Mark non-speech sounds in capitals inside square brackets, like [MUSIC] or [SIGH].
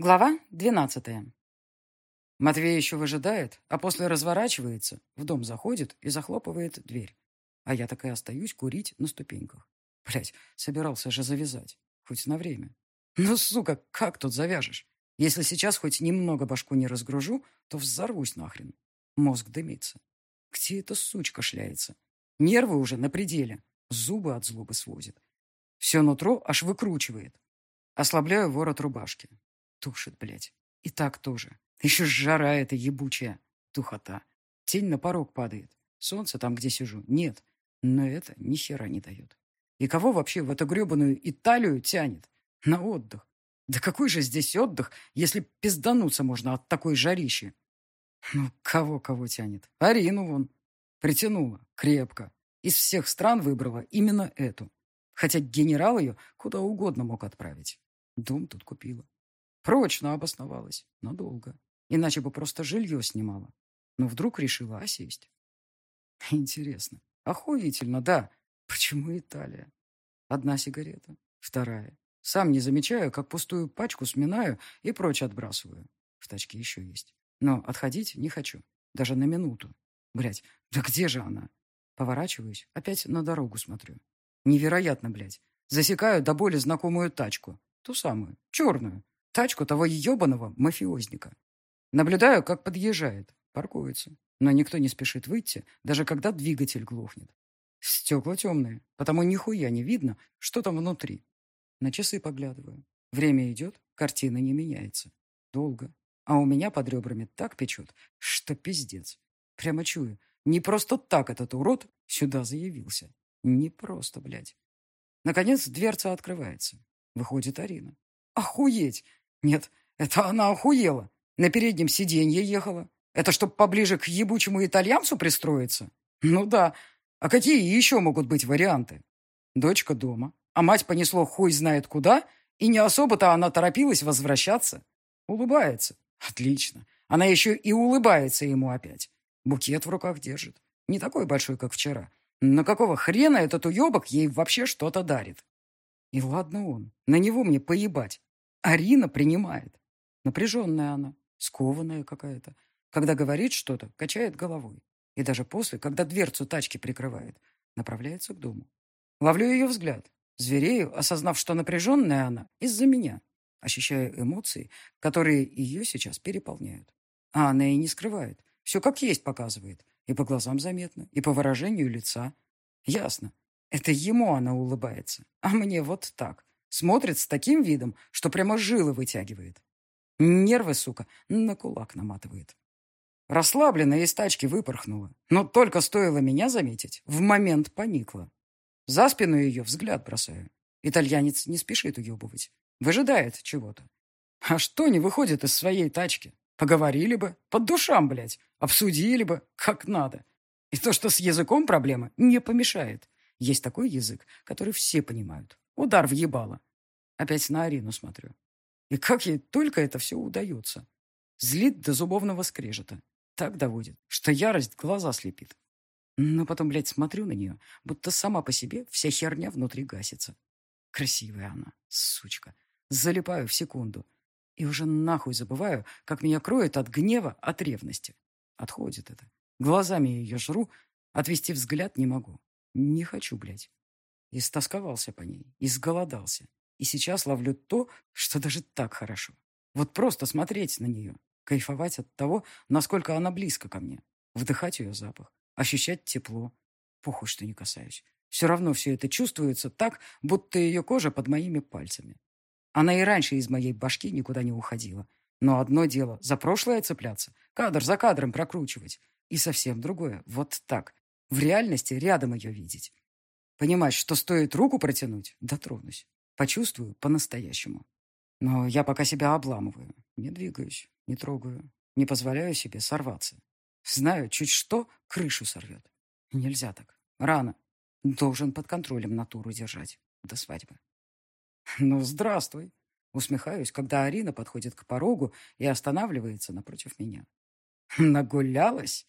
Глава двенадцатая. Матвей еще выжидает, а после разворачивается, в дом заходит и захлопывает дверь. А я так и остаюсь курить на ступеньках. Блять, собирался же завязать. Хоть на время. Ну, сука, как тут завяжешь? Если сейчас хоть немного башку не разгружу, то взорвусь нахрен. Мозг дымится. Где эта сучка шляется? Нервы уже на пределе. Зубы от злобы свозит. Все нутро аж выкручивает. Ослабляю ворот рубашки. Тушит, блядь. И так тоже. Еще жара эта ебучая. Тухота. Тень на порог падает. Солнце там, где сижу, нет. Но это ни хера не дает. И кого вообще в эту гребаную Италию тянет? На отдых. Да какой же здесь отдых, если пиздануться можно от такой жарищи? Ну, кого-кого тянет? Арину вон. Притянула. Крепко. Из всех стран выбрала именно эту. Хотя генерал ее куда угодно мог отправить. Дом тут купила. Прочно обосновалась. Надолго. Иначе бы просто жилье снимала. Но вдруг решила осесть. [LAUGHS] Интересно. Охуительно, да. Почему Италия? Одна сигарета, вторая. Сам не замечаю, как пустую пачку сминаю и прочь отбрасываю. В тачке еще есть. Но отходить не хочу. Даже на минуту. Блять, да где же она? Поворачиваюсь, опять на дорогу смотрю. Невероятно, блядь. Засекаю до боли знакомую тачку. Ту самую, черную, Тачку того ебаного мафиозника. Наблюдаю, как подъезжает. Паркуется. Но никто не спешит выйти, даже когда двигатель глохнет. Стекла темные, потому нихуя не видно, что там внутри. На часы поглядываю. Время идет, картина не меняется. Долго. А у меня под ребрами так печет, что пиздец. Прямо чую, не просто так этот урод сюда заявился. Не просто, блядь. Наконец дверца открывается. Выходит Арина. Охуеть! Нет, это она охуела. На переднем сиденье ехала. Это чтоб поближе к ебучему итальянцу пристроиться? Ну да. А какие еще могут быть варианты? Дочка дома, а мать понесло хуй знает куда, и не особо-то она торопилась возвращаться. Улыбается. Отлично. Она еще и улыбается ему опять. Букет в руках держит. Не такой большой, как вчера. Но какого хрена этот уебок ей вообще что-то дарит? И ладно он. На него мне поебать. Арина принимает. Напряженная она, скованная какая-то. Когда говорит что-то, качает головой. И даже после, когда дверцу тачки прикрывает, направляется к дому. Ловлю ее взгляд. Зверею, осознав, что напряженная она из-за меня. Ощущаю эмоции, которые ее сейчас переполняют. А она и не скрывает. Все как есть показывает. И по глазам заметно, и по выражению лица. Ясно. Это ему она улыбается. А мне вот так. Смотрит с таким видом, что прямо жилы вытягивает. Нервы, сука, на кулак наматывает. Расслабленная из тачки выпорхнула. Но только стоило меня заметить, в момент поникла. За спину ее взгляд бросаю. Итальянец не спешит уебывать. Выжидает чего-то. А что не выходит из своей тачки? Поговорили бы, под душам, блядь. Обсудили бы, как надо. И то, что с языком проблема, не помешает. Есть такой язык, который все понимают. Удар в. Опять на Арину смотрю. И как ей только это все удается. Злит до зубовного скрежета. Так доводит, что ярость глаза слепит. Но потом, блядь, смотрю на нее, будто сама по себе вся херня внутри гасится. Красивая она, сучка. Залипаю в секунду. И уже нахуй забываю, как меня кроет от гнева, от ревности. Отходит это. Глазами ее жру, отвести взгляд не могу. Не хочу, блядь. Истосковался по ней, изголодался. И сейчас ловлю то, что даже так хорошо. Вот просто смотреть на нее, кайфовать от того, насколько она близко ко мне, вдыхать ее запах, ощущать тепло. Похуй, что не касаюсь. Все равно все это чувствуется так, будто ее кожа под моими пальцами. Она и раньше из моей башки никуда не уходила. Но одно дело за прошлое цепляться, кадр за кадром прокручивать. И совсем другое, вот так, в реальности рядом ее видеть. Понимать, что стоит руку протянуть, дотронусь. Почувствую по-настоящему. Но я пока себя обламываю. Не двигаюсь, не трогаю, не позволяю себе сорваться. Знаю, чуть что, крышу сорвет. Нельзя так. Рано. Должен под контролем натуру держать. До свадьбы. Ну, здравствуй. Усмехаюсь, когда Арина подходит к порогу и останавливается напротив меня. Нагулялась?